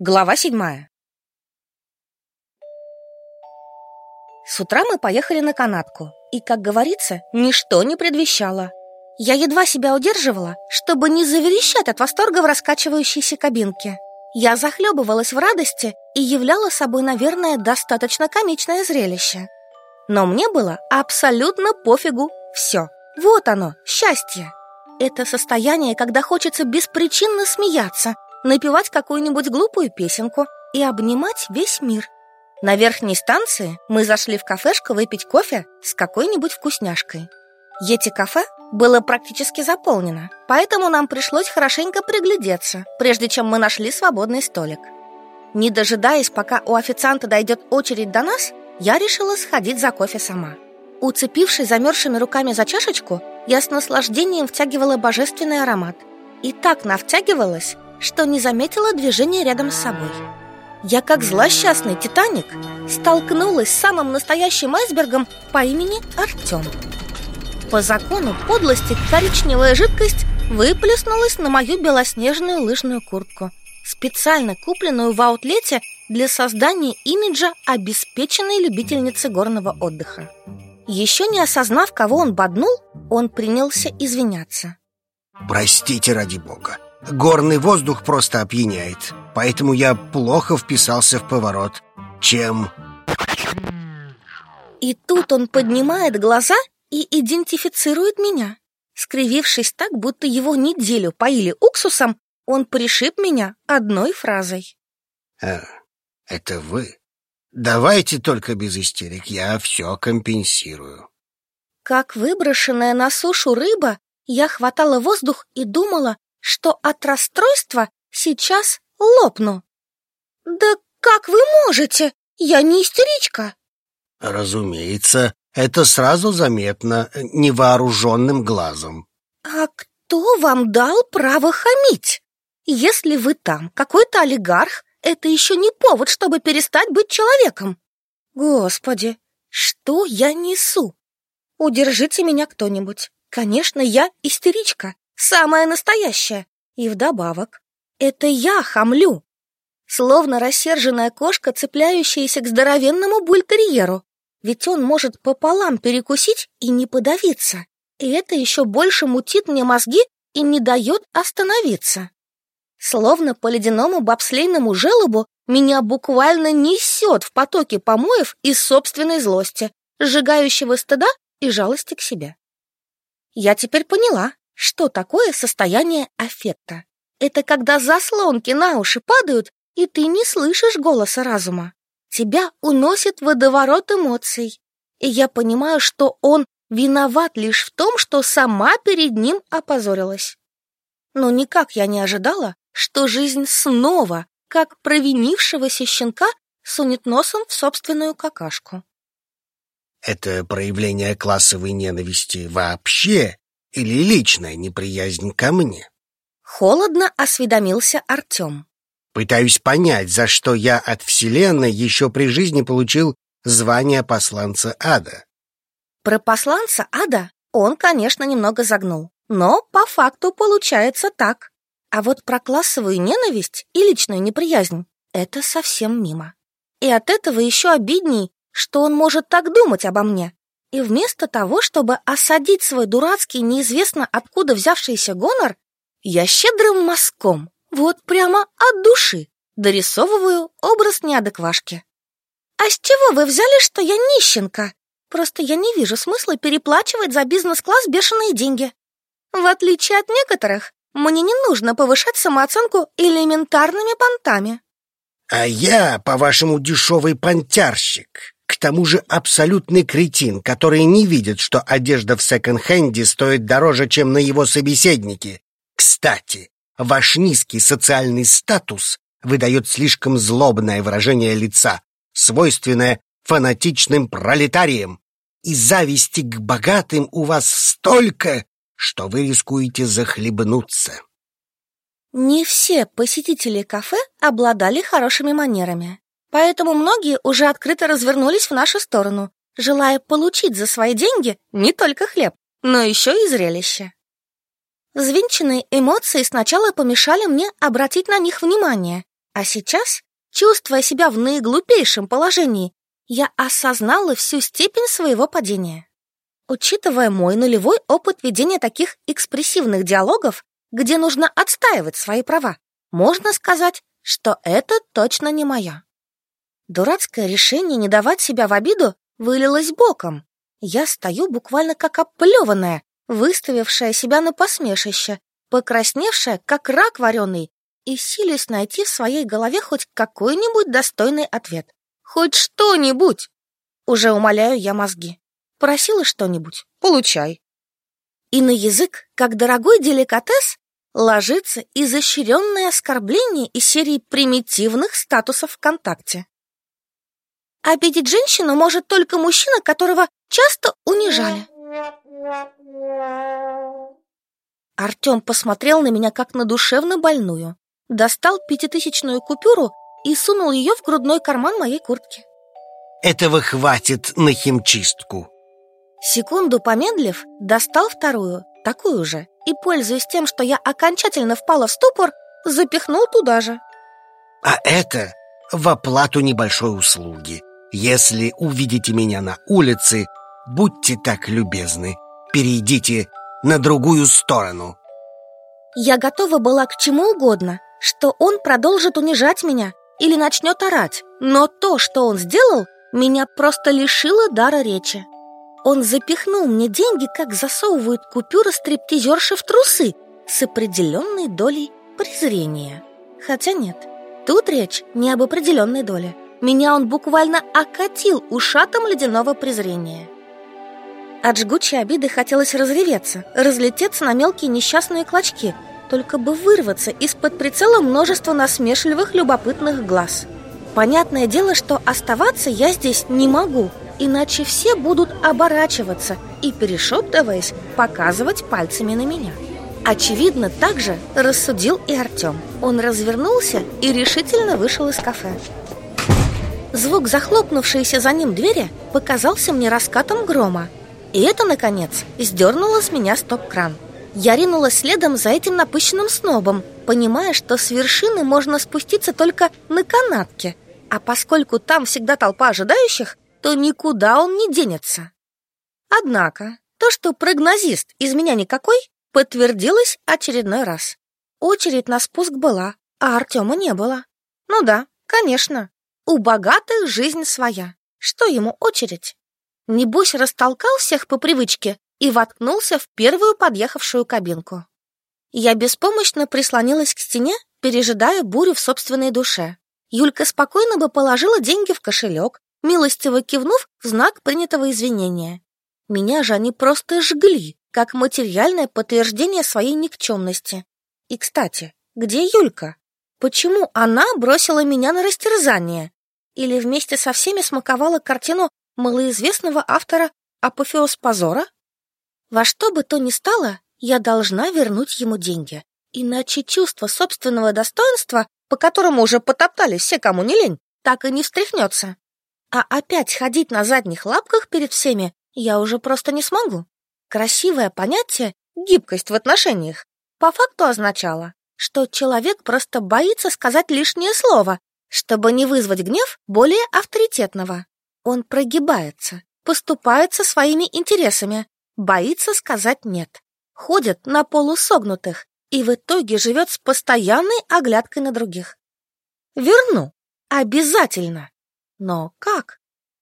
Глава седьмая С утра мы поехали на канатку, и, как говорится, ничто не предвещало. Я едва себя удерживала, чтобы не заверещать от восторга в раскачивающейся кабинке. Я захлебывалась в радости и являла собой, наверное, достаточно комичное зрелище. Но мне было абсолютно пофигу все. Вот оно, счастье. Это состояние, когда хочется беспричинно смеяться – напевать какую-нибудь глупую песенку и обнимать весь мир. На верхней станции мы зашли в кафешку выпить кофе с какой-нибудь вкусняшкой. Ети-кафе было практически заполнено, поэтому нам пришлось хорошенько приглядеться, прежде чем мы нашли свободный столик. Не дожидаясь, пока у официанта дойдет очередь до нас, я решила сходить за кофе сама. Уцепившись замерзшими руками за чашечку, я с наслаждением втягивала божественный аромат. И так навтягивалась, что не заметила движения рядом с собой. Я, как злосчастный Титаник, столкнулась с самым настоящим айсбергом по имени Артем. По закону подлости коричневая жидкость выплеснулась на мою белоснежную лыжную куртку, специально купленную в аутлете для создания имиджа обеспеченной любительницы горного отдыха. Еще не осознав, кого он боднул, он принялся извиняться. «Простите ради бога, Горный воздух просто опьяняет Поэтому я плохо вписался в поворот. Чем... И тут он поднимает глаза и идентифицирует меня. Скривившись так, будто его неделю поили уксусом Он пришиб меня одной фразой. А, Это вы? Давайте только без истерик, я все компенсирую. Как выброшенная на сушу рыба, я хватала воздух и думала, что от расстройства сейчас лопну. Да как вы можете? Я не истеричка. Разумеется, это сразу заметно невооруженным глазом. А кто вам дал право хамить? Если вы там какой-то олигарх, это еще не повод, чтобы перестать быть человеком. Господи, что я несу? Удержите меня кто-нибудь. Конечно, я истеричка, Самая настоящая. И вдобавок, это я хамлю. Словно рассерженная кошка, цепляющаяся к здоровенному бультерьеру. Ведь он может пополам перекусить и не подавиться. И это еще больше мутит мне мозги и не дает остановиться. Словно по ледяному бобслейному желобу меня буквально несет в потоке помоев из собственной злости, сжигающего стыда и жалости к себе. Я теперь поняла, что такое состояние аффекта? Это когда заслонки на уши падают, и ты не слышишь голоса разума. Тебя уносит водоворот эмоций. И я понимаю, что он виноват лишь в том, что сама перед ним опозорилась. Но никак я не ожидала, что жизнь снова, как провинившегося щенка, сунет носом в собственную какашку. Это проявление классовой ненависти вообще или личная неприязнь ко мне? Холодно осведомился Артем. Пытаюсь понять, за что я от Вселенной еще при жизни получил звание посланца ада. Про посланца ада он, конечно, немного загнул, но по факту получается так. А вот про классовую ненависть и личную неприязнь — это совсем мимо. И от этого еще обидней, что он может так думать обо мне. И вместо того, чтобы осадить свой дурацкий, неизвестно откуда взявшийся гонор, я щедрым мазком, вот прямо от души, дорисовываю образ неадеквашки. А с чего вы взяли, что я нищенка? Просто я не вижу смысла переплачивать за бизнес-класс бешеные деньги. В отличие от некоторых, мне не нужно повышать самооценку элементарными понтами. А я, по-вашему, дешевый понтярщик. К тому же абсолютный кретин, который не видит, что одежда в секонд-хенде стоит дороже, чем на его собеседнике. Кстати, ваш низкий социальный статус выдает слишком злобное выражение лица, свойственное фанатичным пролетариям. И зависти к богатым у вас столько, что вы рискуете захлебнуться. Не все посетители кафе обладали хорошими манерами. Поэтому многие уже открыто развернулись в нашу сторону, желая получить за свои деньги не только хлеб, но еще и зрелище. Взвинченные эмоции сначала помешали мне обратить на них внимание, А сейчас, чувствуя себя в наиглупейшем положении, я осознала всю степень своего падения. Учитывая мой нулевой опыт ведения таких экспрессивных диалогов, где нужно отстаивать свои права, можно сказать, что это точно не моя. Дурацкое решение не давать себя в обиду вылилось боком. Я стою буквально как оплеванная, выставившая себя на посмешище, покрасневшая, как рак вареный, и силясь найти в своей голове хоть какой-нибудь достойный ответ. Хоть что-нибудь! Уже умоляю я мозги. Просила что-нибудь? Получай. И на язык, как дорогой деликатес, ложится изощренное оскорбление из серии примитивных статусов ВКонтакте. Обидеть женщину может только мужчина, которого часто унижали. Артем посмотрел на меня как на душевно больную, достал пятитысячную купюру и сунул ее в грудной карман моей куртки. Этого хватит на химчистку. Секунду помедлив, достал вторую, такую же, и, пользуясь тем, что я окончательно впала в ступор, запихнул туда же. А это в оплату небольшой услуги. Если увидите меня на улице, будьте так любезны, перейдите на другую сторону. Я готова была к чему угодно, что он продолжит унижать меня или начнет орать, но то, что он сделал, меня просто лишило дара речи. Он запихнул мне деньги, как засовывают купюры стриптизерши в трусы, с определенной долей презрения. Хотя нет, тут речь не об определенной доле. Меня он буквально окатил ушатом ледяного презрения. От жгучей обиды хотелось разреветься, разлететься на мелкие несчастные клочки, только бы вырваться из-под прицела множества насмешливых любопытных глаз. Понятное дело, что оставаться я здесь не могу, иначе все будут оборачиваться и, перешептываясь, показывать пальцами на меня. Очевидно, так же рассудил и Артем. Он развернулся и решительно вышел из кафе. Звук захлопнувшейся за ним двери показался мне раскатом грома. И это, наконец, сдернуло с меня стоп-кран. Я ринулась следом за этим напыщенным снобом, понимая, что с вершины можно спуститься только на канатке, а поскольку там всегда толпа ожидающих, то никуда он не денется. Однако, то, что прогнозист из меня никакой, подтвердилось очередной раз. Очередь на спуск была, а Артема не было. Ну да, конечно, у богатых жизнь своя. Что ему очередь? Небось, растолкал всех по привычке и воткнулся в первую подъехавшую кабинку. Я беспомощно прислонилась к стене, пережидая бурю в собственной душе. Юлька спокойно бы положила деньги в кошелек, милостиво кивнув в знак принятого извинения. Меня же они просто жгли, как материальное подтверждение своей никчемности. И, кстати, где Юлька? Почему она бросила меня на растерзание? Или вместе со всеми смаковала картину малоизвестного автора «Апофеоз позора»? Во что бы то ни стало, я должна вернуть ему деньги, иначе чувство собственного достоинства, по которому уже потоптались все, кому не лень, так и не встряхнется. А опять ходить на задних лапках перед всеми я уже просто не смогу. Красивое понятие «гибкость в отношениях» по факту означало, что человек просто боится сказать лишнее слово чтобы не вызвать гнев более авторитетного. Он прогибается, поступает со своими интересами, боится сказать «нет», ходит на полусогнутых и в итоге живет с постоянной оглядкой на других. Верну. Обязательно. Но как?